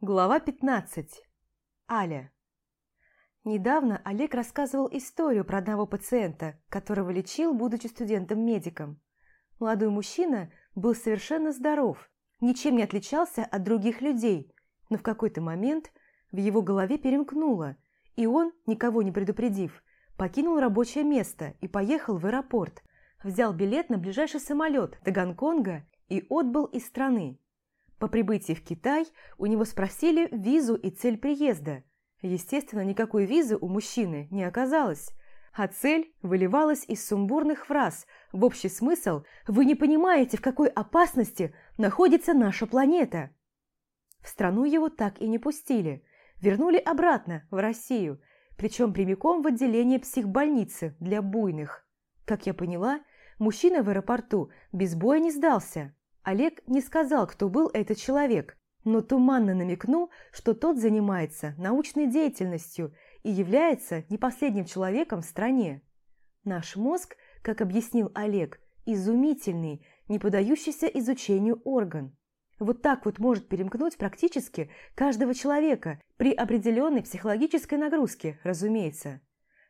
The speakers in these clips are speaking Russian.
Глава 15. Аля. Недавно Олег рассказывал историю про одного пациента, которого лечил, будучи студентом-медиком. Молодой мужчина был совершенно здоров, ничем не отличался от других людей, но в какой-то момент в его голове перемкнуло, и он, никого не предупредив, покинул рабочее место и поехал в аэропорт, взял билет на ближайший самолет до Гонконга и отбыл из страны. По прибытии в Китай у него спросили визу и цель приезда. Естественно, никакой визы у мужчины не оказалось, а цель выливалась из сумбурных фраз в общий смысл «Вы не понимаете, в какой опасности находится наша планета». В страну его так и не пустили, вернули обратно, в Россию, причем прямиком в отделение психбольницы для буйных. Как я поняла, мужчина в аэропорту без боя не сдался. Олег не сказал, кто был этот человек, но туманно намекнул, что тот занимается научной деятельностью и является не последним человеком в стране. Наш мозг, как объяснил Олег, изумительный, не подающийся изучению орган. Вот так вот может перемкнуть практически каждого человека при определенной психологической нагрузке, разумеется.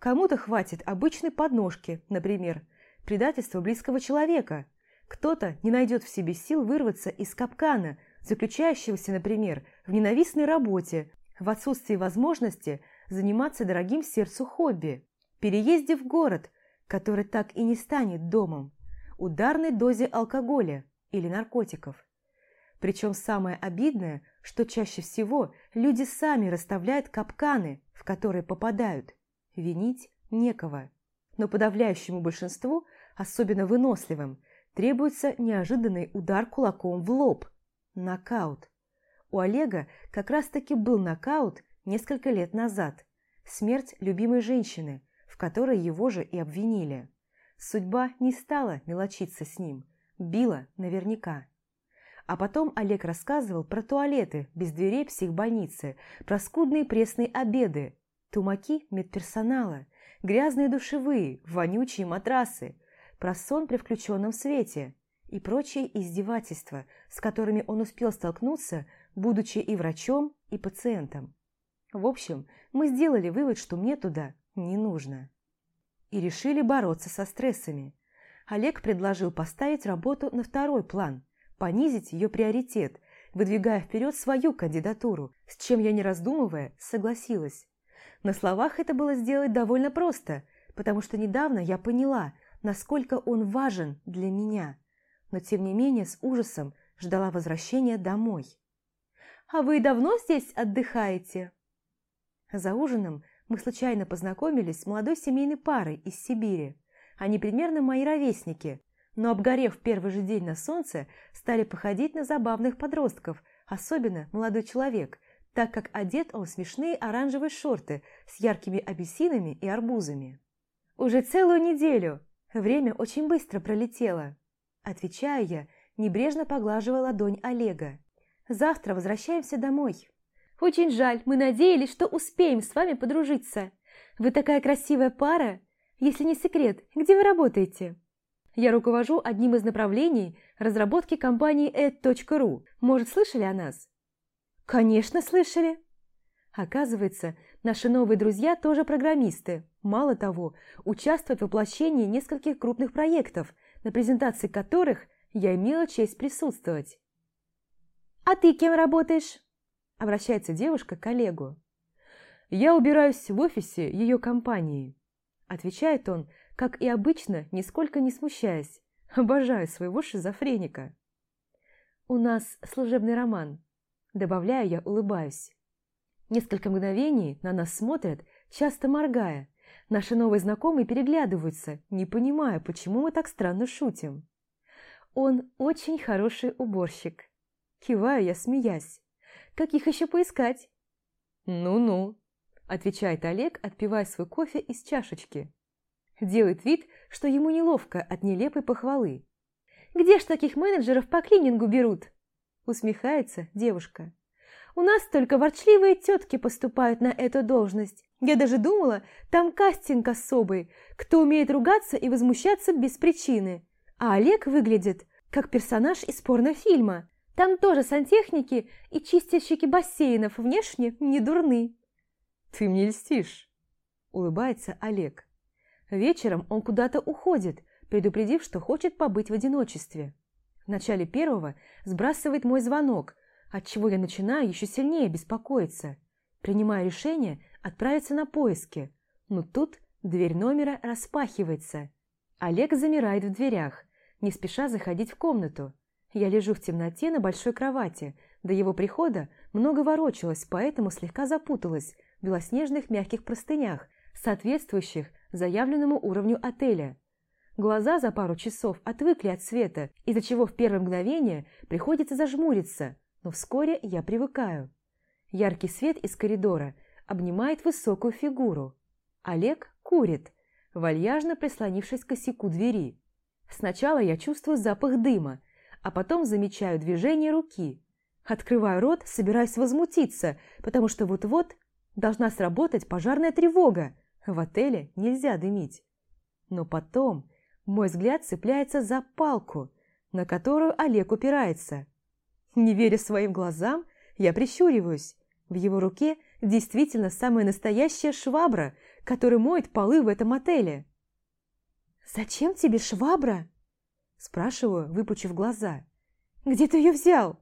Кому-то хватит обычной подножки, например, предательства близкого человека – кто-то не найдет в себе сил вырваться из капкана, заключающегося, например, в ненавистной работе, в отсутствии возможности заниматься дорогим сердцу хобби, переезде в город, который так и не станет домом, ударной дозе алкоголя или наркотиков. Причем самое обидное, что чаще всего люди сами расставляют капканы, в которые попадают. Винить некого. Но подавляющему большинству, особенно выносливым, требуется неожиданный удар кулаком в лоб. Нокаут. У Олега как раз-таки был нокаут несколько лет назад. Смерть любимой женщины, в которой его же и обвинили. Судьба не стала мелочиться с ним, била наверняка. А потом Олег рассказывал про туалеты без дверей психбольницы, про скудные пресные обеды, тумаки медперсонала, грязные душевые, вонючие матрасы, про сон при включенном свете и прочие издевательства, с которыми он успел столкнуться, будучи и врачом, и пациентом. В общем, мы сделали вывод, что мне туда не нужно. И решили бороться со стрессами. Олег предложил поставить работу на второй план, понизить ее приоритет, выдвигая вперед свою кандидатуру, с чем я, не раздумывая, согласилась. На словах это было сделать довольно просто, потому что недавно я поняла, насколько он важен для меня, но тем не менее с ужасом ждала возвращения домой. «А вы давно здесь отдыхаете?» За ужином мы случайно познакомились с молодой семейной парой из Сибири. Они примерно мои ровесники, но, обгорев первый же день на солнце, стали походить на забавных подростков, особенно молодой человек, так как одет он в смешные оранжевые шорты с яркими апельсинами и арбузами. «Уже целую неделю Время очень быстро пролетело. Отвечаю я, небрежно поглаживая ладонь Олега. Завтра возвращаемся домой. Очень жаль, мы надеялись, что успеем с вами подружиться. Вы такая красивая пара. Если не секрет, где вы работаете? Я руковожу одним из направлений разработки компании ed.ru. Может, слышали о нас? Конечно, слышали. Оказывается, наши новые друзья тоже программисты. Мало того, участвуют в воплощении нескольких крупных проектов, на презентации которых я имела честь присутствовать. «А ты кем работаешь?» – обращается девушка к коллегу. «Я убираюсь в офисе ее компании», – отвечает он, как и обычно, нисколько не смущаясь. Обожаю своего шизофреника. «У нас служебный роман», – добавляю я, улыбаюсь. Несколько мгновений на нас смотрят, часто моргая. Наши новые знакомые переглядываются, не понимая, почему мы так странно шутим. Он очень хороший уборщик. Киваю я, смеясь. Как их еще поискать? Ну-ну, отвечает Олег, отпивая свой кофе из чашечки. Делает вид, что ему неловко от нелепой похвалы. «Где ж таких менеджеров по клинингу берут?» Усмехается девушка. У нас только ворчливые тетки поступают на эту должность. Я даже думала, там кастинг особый, кто умеет ругаться и возмущаться без причины. А Олег выглядит как персонаж из порнофильма. Там тоже сантехники и чистильщики бассейнов внешне не дурны. Ты мне льстишь, улыбается Олег. Вечером он куда-то уходит, предупредив, что хочет побыть в одиночестве. В начале первого сбрасывает мой звонок, отчего я начинаю еще сильнее беспокоиться. Принимаю решение отправиться на поиски, но тут дверь номера распахивается. Олег замирает в дверях, не спеша заходить в комнату. Я лежу в темноте на большой кровати. До его прихода много ворочалась, поэтому слегка запуталась в белоснежных мягких простынях, соответствующих заявленному уровню отеля. Глаза за пару часов отвыкли от света, из-за чего в первое мгновение приходится зажмуриться, но вскоре я привыкаю. Яркий свет из коридора обнимает высокую фигуру. Олег курит, вальяжно прислонившись к косяку двери. Сначала я чувствую запах дыма, а потом замечаю движение руки. Открываю рот, собираясь возмутиться, потому что вот-вот должна сработать пожарная тревога. В отеле нельзя дымить. Но потом мой взгляд цепляется за палку, на которую Олег упирается. Не веря своим глазам, я прищуриваюсь. В его руке действительно самая настоящая швабра, которая моет полы в этом отеле. «Зачем тебе швабра?» Спрашиваю, выпучив глаза. «Где ты ее взял?»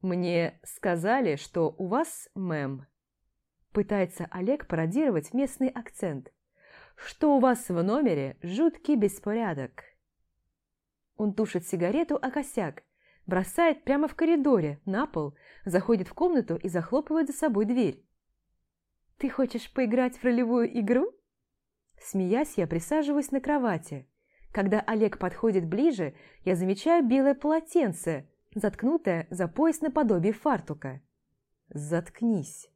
«Мне сказали, что у вас, мэм...» Пытается Олег пародировать местный акцент. «Что у вас в номере жуткий беспорядок». Он тушит сигарету о косяк, бросает прямо в коридоре, на пол, заходит в комнату и захлопывает за собой дверь. «Ты хочешь поиграть в ролевую игру?» Смеясь, я присаживаюсь на кровати. Когда Олег подходит ближе, я замечаю белое полотенце, заткнутое за пояс наподобие фартука. «Заткнись!»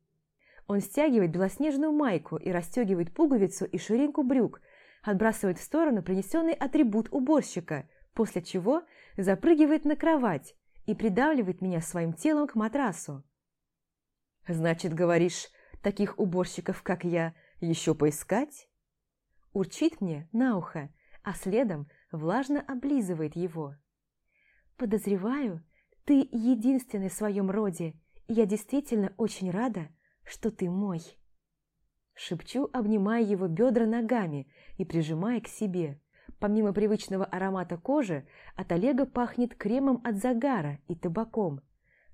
Он стягивает белоснежную майку и расстегивает пуговицу и ширинку брюк, отбрасывает в сторону принесенный атрибут уборщика, после чего запрыгивает на кровать и придавливает меня своим телом к матрасу. «Значит, говоришь, таких уборщиков, как я, еще поискать?» Урчит мне на ухо, а следом влажно облизывает его. «Подозреваю, ты единственный в своем роде, и я действительно очень рада, что ты мой». Шепчу, обнимая его бедра ногами и прижимая к себе. Помимо привычного аромата кожи, от Олега пахнет кремом от загара и табаком.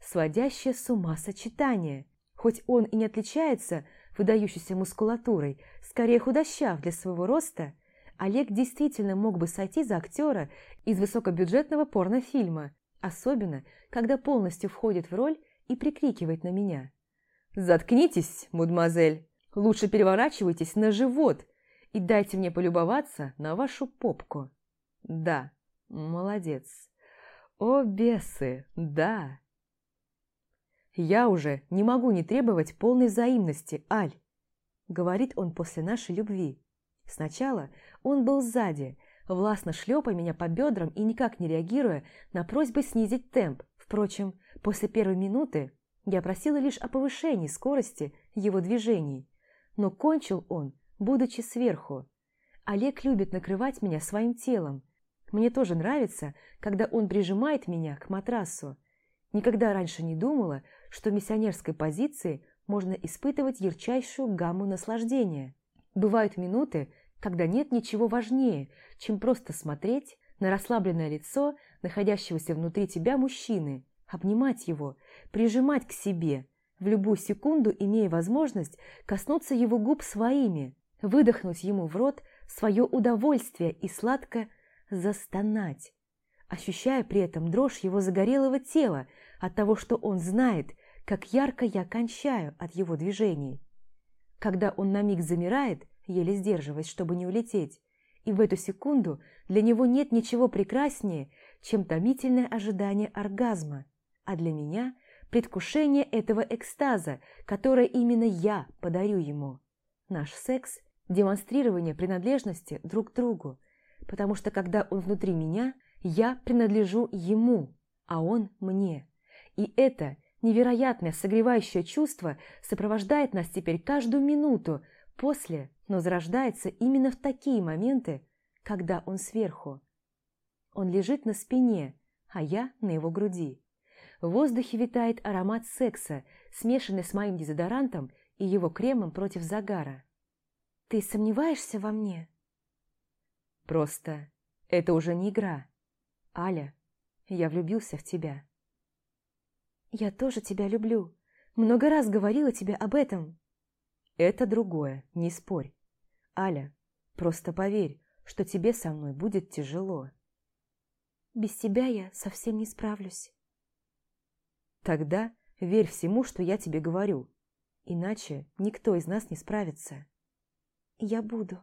Сводящее с ума сочетание. Хоть он и не отличается выдающейся мускулатурой, скорее худощав для своего роста, Олег действительно мог бы сойти за актера из высокобюджетного порнофильма, особенно, когда полностью входит в роль и прикрикивает на меня. «Заткнитесь, мадемуазель! Лучше переворачивайтесь на живот и дайте мне полюбоваться на вашу попку. Да, молодец. О, бесы, да!» «Я уже не могу не требовать полной взаимности, Аль», — говорит он после нашей любви. Сначала он был сзади, властно шлепая меня по бедрам и никак не реагируя на просьбы снизить темп. Впрочем, после первой минуты я просила лишь о повышении скорости его движений. Но кончил он, будучи сверху. Олег любит накрывать меня своим телом. Мне тоже нравится, когда он прижимает меня к матрасу. Никогда раньше не думала, что в миссионерской позиции можно испытывать ярчайшую гамму наслаждения. Бывают минуты, когда нет ничего важнее, чем просто смотреть на расслабленное лицо находящегося внутри тебя мужчины, обнимать его, прижимать к себе, в любую секунду имея возможность коснуться его губ своими, выдохнуть ему в рот свое удовольствие и сладко застонать, ощущая при этом дрожь его загорелого тела от того, что он знает, как ярко я кончаю от его движений. Когда он на миг замирает, еле сдерживаясь, чтобы не улететь, и в эту секунду для него нет ничего прекраснее, чем томительное ожидание оргазма, а для меня – предвкушение этого экстаза, которое именно я подарю ему. Наш секс – демонстрирование принадлежности друг другу, потому что когда он внутри меня, я принадлежу ему, а он мне. И это невероятное согревающее чувство сопровождает нас теперь каждую минуту после, но зарождается именно в такие моменты, когда он сверху. Он лежит на спине, а я на его груди. В воздухе витает аромат секса, смешанный с моим дезодорантом и его кремом против загара. «Ты сомневаешься во мне?» «Просто это уже не игра. Аля, я влюбился в тебя». «Я тоже тебя люблю. Много раз говорила тебе об этом». «Это другое, не спорь. Аля, просто поверь, что тебе со мной будет тяжело». «Без тебя я совсем не справлюсь». «Тогда верь всему, что я тебе говорю, иначе никто из нас не справится». «Я буду».